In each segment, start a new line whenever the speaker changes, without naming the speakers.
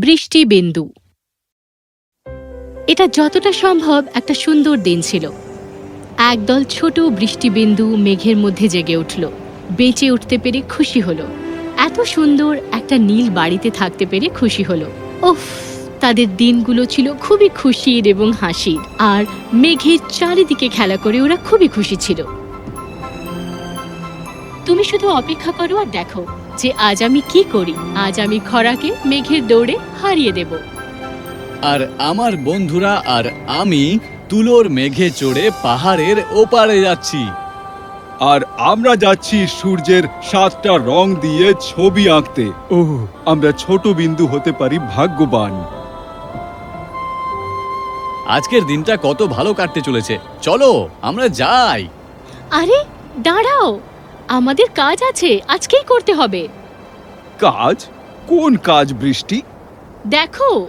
বৃষ্টি বিন্দু এটা যতটা সম্ভব একটা সুন্দর দিন ছিল। একদল ছোট বৃষ্টি বৃষ্টিবিন্দু মেঘের মধ্যে জেগে উঠল। বেঁচে উঠতে পেরে খুশি হলো। এত সুন্দর একটা নীল বাড়িতে থাকতে পেরে খুশি হলো। ওফ তাদের দিনগুলো ছিল খুবই খুশির এবং হাসির। আর মেঘের চারিদিকে খেলা করে ওরা খুবই খুশি ছিল। তুমি শুধু অপেক্ষা করো আর দেখো। যে আজ আমি কি করি আজ আমি খরাকে মেঘের দৌড়ে হারিয়ে দেব।
আর আমার বন্ধুরা আর আমি তুলোর মেঘে চড়ে পাহাড়ের ওপারে যাচ্ছি।
আর আমরা যাচ্ছি সূর্যের সাতটা রং দিয়ে ছবি আঁকতে। ও আমরা ছোট বিন্দু হতে পারি ভাগ্যবান।
আজকের দিনটা কত ভালো কাটতে চলেছে। চলো আমরা যাই।
আরে দাঁড়াও! আমাদের কাজ আছে আজকেই করতে হবে।
কাজ? কোন কাজ বৃষ্টি?
দেখো।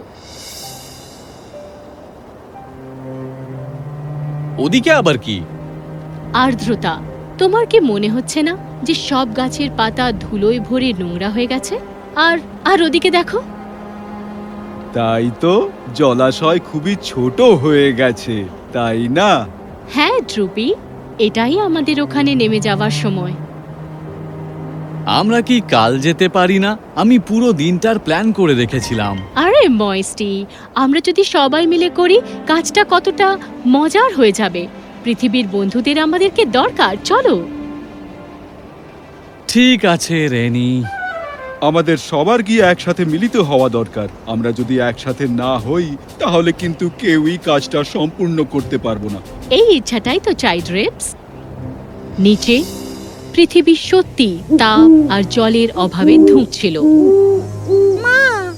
ওদিকে আবার কি?
আর্দ্রতা তোমার কি মনে হচ্ছে না যে সব গাছের পাতা ধুলোয় ভরে নোংরা হয়ে গেছে? আর আর ওদিকে দেখো।
তাই তো জলাশয় খুবই ছোট হয়ে গেছে তাই না?
হ্যাঁ ড্রুপি এটাই আমাদের ওখানে নেমে যাওয়ার সময়।
আমরা কি কাল যেতে পারি না? আমি পুরো দিনটার প্ল্যান করে রেখেছিলাম।
আরে ময়েস্টি আমরা যদি সবাই মিলে করি কাজটা কতটা মজার হয়ে যাবে। পৃথিবীর বন্ধুদের আমাদেরকে দরকার চলো।
ঠিক আছে রেনি।
আমাদের সবার গিয়ে একসাথে মিলিত হওয়া দরকার। আমরা যদি একসাথে না হই তাহলে কিন্তু কেউই কাজটা সম্পূর্ণ করতে পারব না।
এই ইচ্ছাটাই তো চাই ড্রেপস। নিচে পৃথিবী সত্যি তাপ আর জলের অভাবে ধুঁকছিল।
মা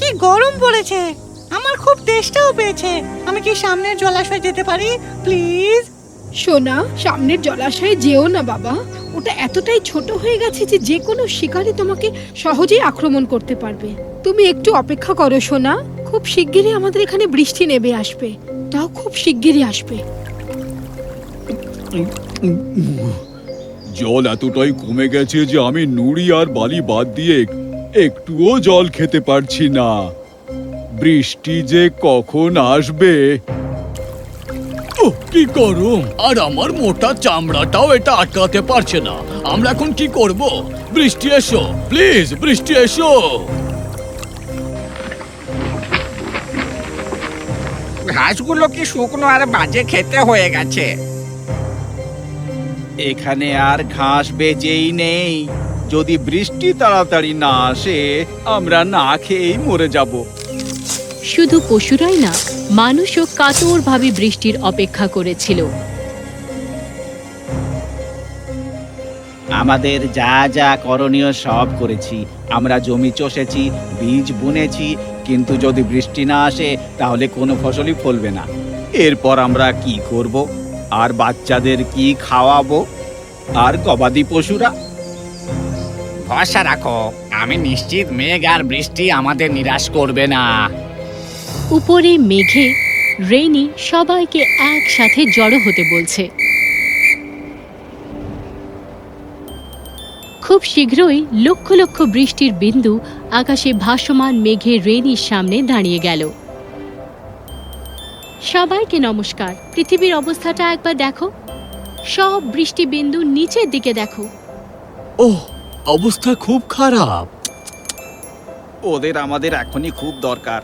কি গরম পড়েছে। আমার খুব তেষ্টাও পেয়েছে। আমি কি সামনের জলাশয় যেতে পারি? প্লিজ।
সোনা সামনের জলাশয়ে যেও না বাবা। ওটা এতটাই ছোট হয়ে গেছে যে যে কোনো শিকারী তোমাকে সহজেই আক্রমণ করতে পারবে। তুমি একটু অপেক্ষা করো সোনা। খুব শিগগিরই আমাদের এখানে বৃষ্টি নেমে আসবে। তাও খুব শিগগিরই আসবে।
জল এতটাই কমে গেছে যে আমি নুড়ি আর বালি বাদ দিয়ে একটুও জল খেতে পারছি না। বৃষ্টি যে কখন আসবে?
ও কি গরম! আর আমার মোটা চামড়াটাও এটা আটকাতে পারছে না। আমরা এখন কি করব? বৃষ্টি এসো প্লিজ বৃষ্টি এসো!
ঘাসগুলো কি শুকনো আর বাজে খেতে হয়ে গেছে?
এখানে আর ঘাস বেজেই নেই। যদি বৃষ্টি তাড়াতাড়ি না আসে আমরা না খেয়েই মরে যাব।
শুধু পশুরাই না মানুষও কাতরভাবে বৃষ্টির অপেক্ষা করেছিল।
আমাদের যা যা করণীয় সব করেছি। আমরা জমি চষেছি বীজ বুনেছি কিন্তু যদি বৃষ্টি না আসে তাহলে কোনো ফসলই ফলবে না। এরপর আমরা কি করব? আর বাচ্চাদের কি খাওয়াবো? আর গবাদি পশুরা?
ভরসা রাখো আমি নিশ্চিত মেঘ আর বৃষ্টি আমাদের নিরাশ করবে না।
উপরে মেঘে রেনি সবাইকে একসাথে জড়ো হতে বলছে। খুব শীঘ্রই লক্ষ লক্ষ বৃষ্টির বিন্দু আকাশে ভাসমান মেঘে রেনির সামনে দাঁড়িয়ে গেল। সবাইকে নমস্কার পৃথিবীর অবস্থাটা একবার দেখো সব বৃষ্টি বিন্দু নিচের দিকে দেখো
ওহ অবস্থা খুব খারাপ
ওদের আমাদের এখনই খুব দরকার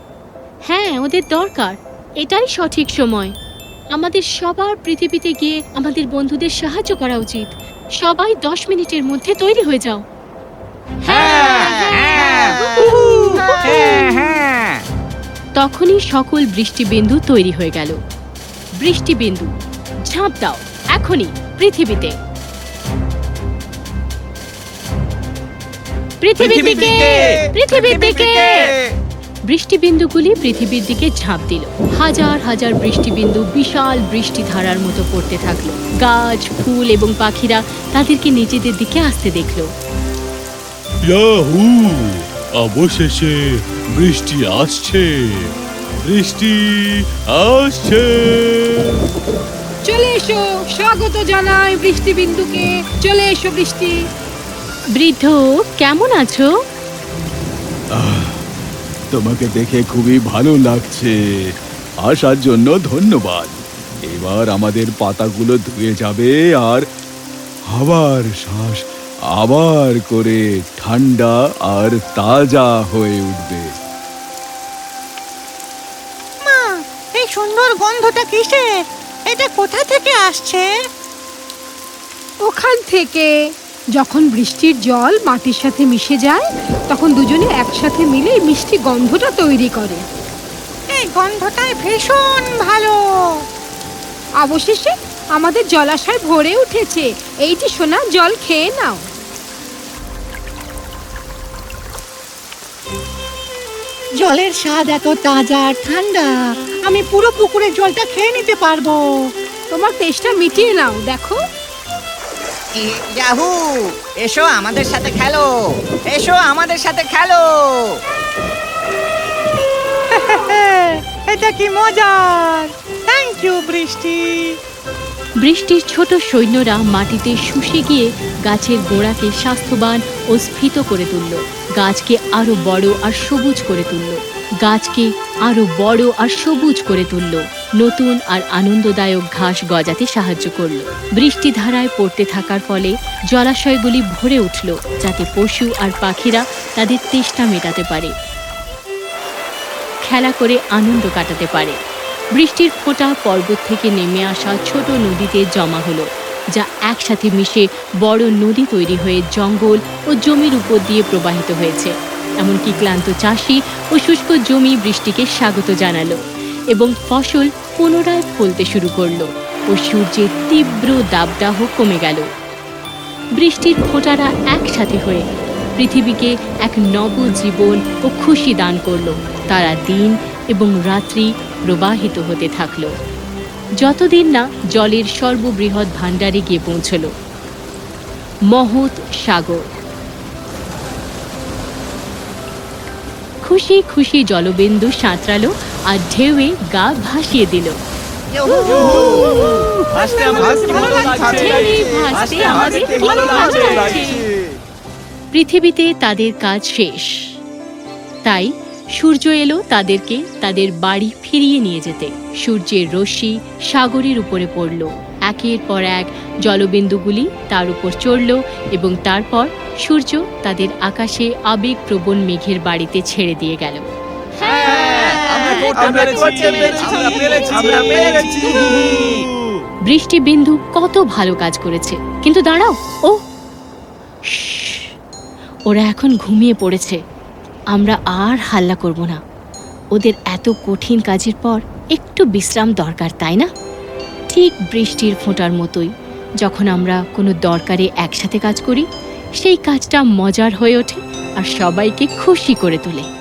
হ্যাঁ ওদের দরকার এটাই সঠিক সময় আমাদের সবার পৃথিবীতে গিয়ে আমাদের বন্ধুদের সাহায্য করা উচিত সবাই দশ মিনিটের মধ্যে তৈরি হয়ে যাও
হ্যাঁ হ্যাঁ
তখনই সকল বৃষ্টিবিন্দু তৈরি হয়ে গেল। বৃষ্টিবিন্দু, ঝাঁপ দাও, এখনই পৃথিবীতে। পৃথিবীর দিকে বৃষ্টিবিন্দুগুলি পৃথিবীর দিকে ঝাঁপ দিল। হাজার হাজার বৃষ্টিবিন্দু বিশাল বৃষ্টিধারার মতো পড়তে থাকল। গাছ, ফুল এবং পাখিরা তাদেরকে নিজেদের দিকে আসতে দেখল।
অবশেষে বৃষ্টি আসছে বৃষ্টি আসছে।
চলে এসো স্বাগত জানাই বৃষ্টি বিন্দুকে চলে এসো বৃষ্টি।
বৃদ্ধ কেমন আছো?
তোমাকে দেখে খুবই ভালো লাগছে। আসার জন্য ধন্যবাদ। এবার আমাদের পাতাগুলো ধুয়ে যাবে আর আবার শ্বাস আবার করে ঠান্ডা আর তাজা হয়ে উঠবে।
মা এই সুন্দর গন্ধটা কিসের? এটা কোথা থেকে আসছে?
ওখান থেকে। যখন বৃষ্টির জল মাটির সাথে মিশে যায় তখন দুজনে একসাথে মিলে মিষ্টি গন্ধটা তৈরি করে।
এই গন্ধটাই ভীষণ ভালো।
অবশেষে আমাদের জলাশয় ভরে উঠেছে। এই যে সোনা জল খেয়ে নাও।
জলের স্বাদ এত তাজা আর ঠান্ডা আমি পুরো পুকুরের জলটা খেয়ে নিতে পারব।
তোমার তেষ্টা মিটিয়ে নাও দেখো।
ইয়াহু এসো আমাদের সাথে খেলো এসো আমাদের সাথে খেলো।
এটা কি মজার। থ্যাংক ইউ বৃষ্টি।
বৃষ্টির ছোট সৈন্যরা মাটিতে শুষে গিয়ে গাছের গোড়াকে স্বাস্থ্যবান ও স্ফীত করে তুলল। গাছকে আরও বড় আর সবুজ করে তুলল। গাছকে আরও বড় আর সবুজ করে তুলল। নতুন আর আনন্দদায়ক ঘাস গজাতে সাহায্য করল। বৃষ্টি ধারায় পড়তে থাকার ফলে জলাশয়গুলি ভরে উঠল, যাতে পশু আর পাখিরা তাদের তেষ্টা মেটাতে পারে। খেলা করে আনন্দ কাটাতে পারে। বৃষ্টির ফোঁটা পর্বত থেকে নেমে আসা ছোট নদীতে জমা হলো, যা একসাথে মিশে বড় নদী তৈরি হয়ে জঙ্গল ও জমির উপর দিয়ে প্রবাহিত হয়েছে। এমনকি ক্লান্ত চাষি ও শুষ্ক জমি বৃষ্টিকে স্বাগত জানালো এবং ফসল পুনরায় ফলতে শুরু করল ও সূর্যের তীব্র দাবদাহ কমে গেল। বৃষ্টির ফোঁটারা একসাথে হয়ে পৃথিবীকে এক নবজীবন ও খুশি দান করল। তারা দিন এবং রাত্রি প্রবাহিত হতে থাকল। যতদিন না জলের সর্ববৃহৎ ভাণ্ডারে গিয়ে পৌঁছল। মহৎ সাগর। খুশি খুশি জলবিন্দু সাঁতরালো আর ঢেউয়ে গা ভাসিয়ে দিল। পৃথিবীতে তাদের কাজ শেষ। তাই সূর্য এলো তাদেরকে তাদের বাড়ি ফিরিয়ে নিয়ে যেতে। সূর্যের রশ্মি সাগরের উপরে পড়ল। একের পর এক জলবিন্দুগুলি তার উপর চড়ল এবং তারপর সূর্য তাদের আকাশে আবেগপ্রবণ মেঘের বাড়িতে ছেড়ে দিয়ে গেল। বৃষ্টি বিন্দু কত ভালো কাজ করেছে। কিন্তু দাঁড়াও ও ওরা এখন ঘুমিয়ে পড়েছে। আমরা আর হাল্লা করব না। ওদের এত কঠিন কাজের পর একটু বিশ্রাম দরকার, তাই না? ঠিক বৃষ্টির ফোঁটার মতোই, যখন আমরা কোনো দরকারে একসাথে কাজ করি, সেই কাজটা মজার হয়ে ওঠে আর সবাইকে খুশি করে তোলে।